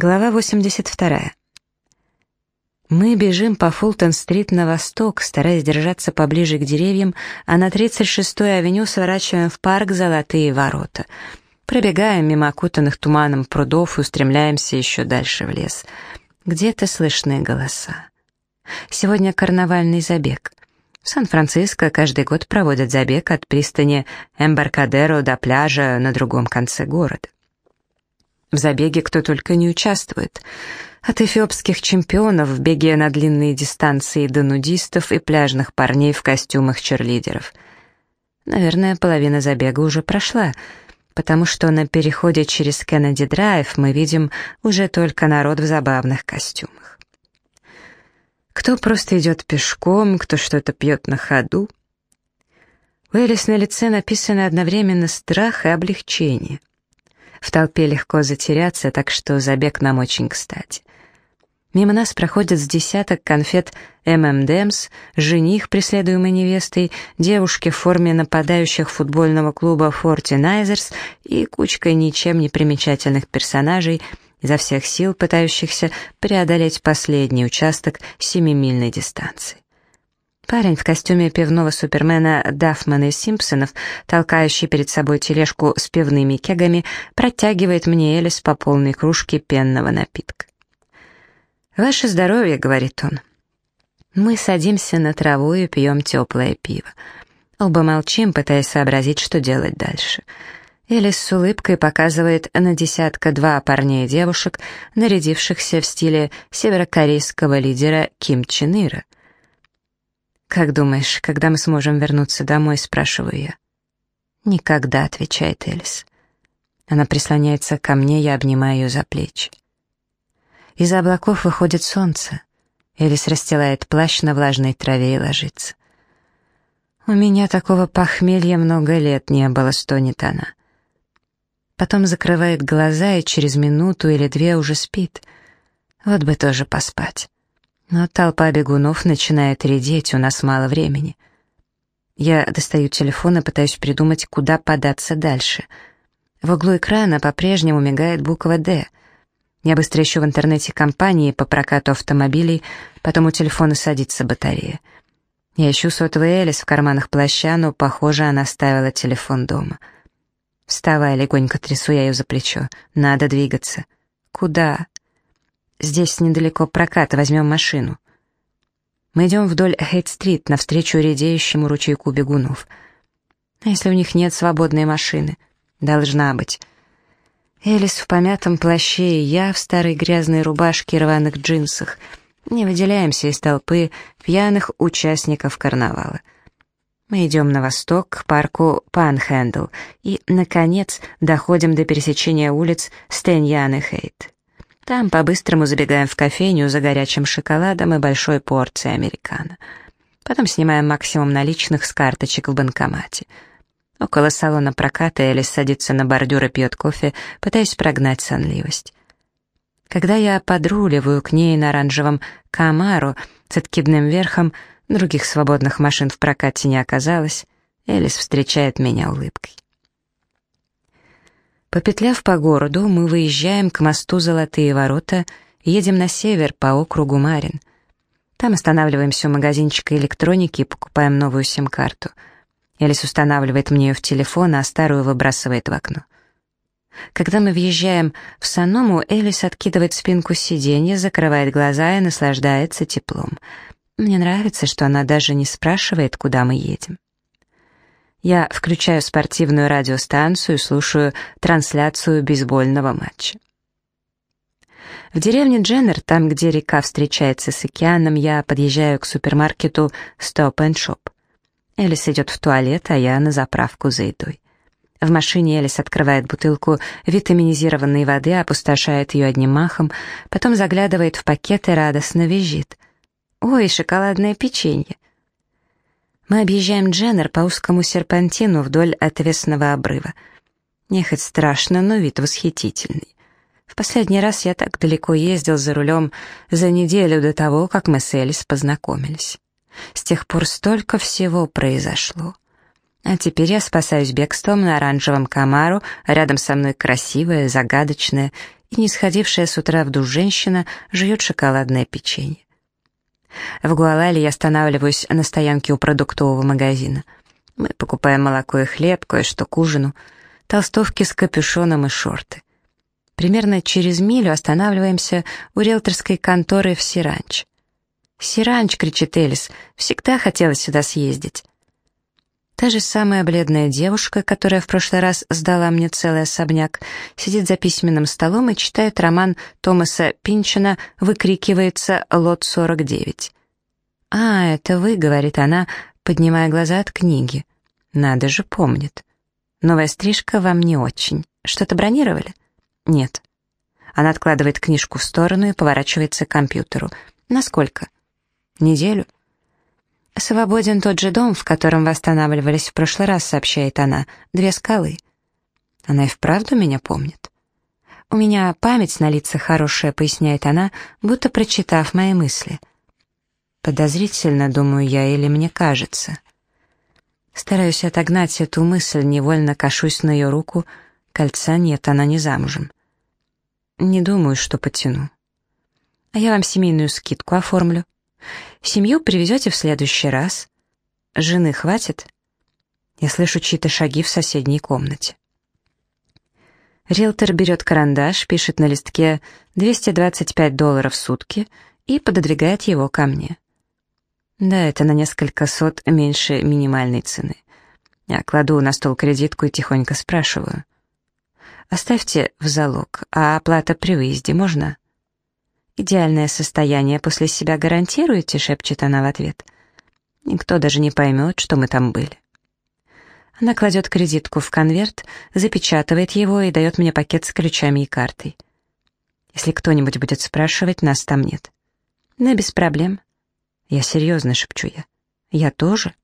Глава 82. Мы бежим по Фултон-стрит на восток, стараясь держаться поближе к деревьям, а на 36-й авеню сворачиваем в парк «Золотые ворота». Пробегаем мимо окутанных туманом прудов и устремляемся еще дальше в лес. Где-то слышны голоса. Сегодня карнавальный забег. В Сан-Франциско каждый год проводят забег от пристани Эмбаркадеро до пляжа на другом конце города. В забеге кто только не участвует. От эфиопских чемпионов в беге на длинные дистанции до нудистов и пляжных парней в костюмах черлидеров. Наверное, половина забега уже прошла, потому что на переходе через Кеннеди-драйв мы видим уже только народ в забавных костюмах. Кто просто идет пешком, кто что-то пьет на ходу. У Элис на лице написано одновременно страх и облегчение. В толпе легко затеряться, так что забег нам очень кстати. Мимо нас проходят с десяток конфет ММДМС, жених, преследуемый невестой, девушки в форме нападающих футбольного клуба Фортинайзерс и кучка ничем не примечательных персонажей, изо всех сил пытающихся преодолеть последний участок семимильной дистанции. Парень в костюме пивного супермена Дафмана из Симпсонов, толкающий перед собой тележку с пивными кегами, протягивает мне Элис по полной кружке пенного напитка. «Ваше здоровье», — говорит он. Мы садимся на траву и пьем теплое пиво. Оба молчим, пытаясь сообразить, что делать дальше. Элис с улыбкой показывает на десятка-два парней и девушек, нарядившихся в стиле северокорейского лидера Ким Чен Ира. «Как думаешь, когда мы сможем вернуться домой?» — спрашиваю я. «Никогда», — отвечает Элис. Она прислоняется ко мне, я обнимаю ее за плечи. Из облаков выходит солнце. Элис расстилает плащ на влажной траве и ложится. «У меня такого похмелья много лет не было», — стонет она. Потом закрывает глаза и через минуту или две уже спит. Вот бы тоже поспать. Но толпа бегунов начинает редеть, у нас мало времени. Я достаю телефон и пытаюсь придумать, куда податься дальше. В углу экрана по-прежнему мигает буква «Д». Я быстро ищу в интернете компании по прокату автомобилей, потом у телефона садится батарея. Я ищу сотовый Элис в карманах плаща, но, похоже, она оставила телефон дома. «Вставай», — легонько трясу я ее за плечо. «Надо двигаться». «Куда?» Здесь недалеко прокат, возьмем машину. Мы идем вдоль Хейт-стрит, навстречу редеющему ручейку бегунов. А если у них нет свободной машины? Должна быть. Элис в помятом плаще и я в старой грязной рубашке и рваных джинсах. Не выделяемся из толпы пьяных участников карнавала. Мы идем на восток, к парку Панхендл, и, наконец, доходим до пересечения улиц Стеньян и Хейт. Там по-быстрому забегаем в кофейню за горячим шоколадом и большой порцией американо. Потом снимаем максимум наличных с карточек в банкомате. Около салона проката Элис садится на бордюр и пьет кофе, пытаясь прогнать сонливость. Когда я подруливаю к ней на оранжевом «Камару» с откидным верхом, других свободных машин в прокате не оказалось, Элис встречает меня улыбкой. Попетляв по городу, мы выезжаем к мосту Золотые ворота едем на север по округу Марин. Там останавливаемся у магазинчика электроники и покупаем новую сим-карту. Элис устанавливает мне ее в телефон, а старую выбрасывает в окно. Когда мы въезжаем в Саному, Элис откидывает спинку сиденья, закрывает глаза и наслаждается теплом. Мне нравится, что она даже не спрашивает, куда мы едем. Я включаю спортивную радиостанцию и слушаю трансляцию бейсбольного матча. В деревне Дженнер, там, где река встречается с океаном, я подъезжаю к супермаркету Stop and Shop. Элис идет в туалет, а я на заправку за едой. В машине Элис открывает бутылку витаминизированной воды, опустошает ее одним махом, потом заглядывает в пакет и радостно визжит. «Ой, шоколадное печенье!» Мы объезжаем Дженнер по узкому серпантину вдоль отвесного обрыва. Нехоть страшно, но вид восхитительный. В последний раз я так далеко ездил за рулем за неделю до того, как мы с Элис познакомились. С тех пор столько всего произошло. А теперь я спасаюсь бегством на оранжевом Камару, рядом со мной красивая, загадочная и не сходившая с утра в душ женщина жует шоколадное печенье. В Гуалале я останавливаюсь на стоянке у продуктового магазина. Мы покупаем молоко и хлеб, кое-что к ужину, толстовки с капюшоном и шорты. Примерно через милю останавливаемся у риэлторской конторы в Сиранч. «Сиранч!» — кричит Элис. «Всегда хотела сюда съездить». Та же самая бледная девушка, которая в прошлый раз сдала мне целый особняк, сидит за письменным столом и читает роман Томаса Пинчина «Выкрикивается лот 49». «А, это вы», — говорит она, поднимая глаза от книги. «Надо же, помнит. Новая стрижка вам не очень. Что-то бронировали?» «Нет». Она откладывает книжку в сторону и поворачивается к компьютеру. «Насколько?» «Неделю». «Свободен тот же дом, в котором вы останавливались в прошлый раз», — сообщает она. «Две скалы». Она и вправду меня помнит. «У меня память на лицах хорошая», — поясняет она, будто прочитав мои мысли. Подозрительно, думаю я, или мне кажется. Стараюсь отогнать эту мысль, невольно кашусь на ее руку. Кольца нет, она не замужем. Не думаю, что потяну. А я вам семейную скидку оформлю. Семью привезете в следующий раз. Жены хватит? Я слышу чьи-то шаги в соседней комнате. Риэлтор берет карандаш, пишет на листке 225 долларов в сутки и пододвигает его ко мне. Да, это на несколько сот меньше минимальной цены. Я кладу на стол кредитку и тихонько спрашиваю. «Оставьте в залог, а оплата при выезде можно?» «Идеальное состояние после себя гарантируете?» — шепчет она в ответ. «Никто даже не поймет, что мы там были». Она кладет кредитку в конверт, запечатывает его и дает мне пакет с ключами и картой. Если кто-нибудь будет спрашивать, нас там нет. Да без проблем. Я серьезно шепчу я. Я тоже.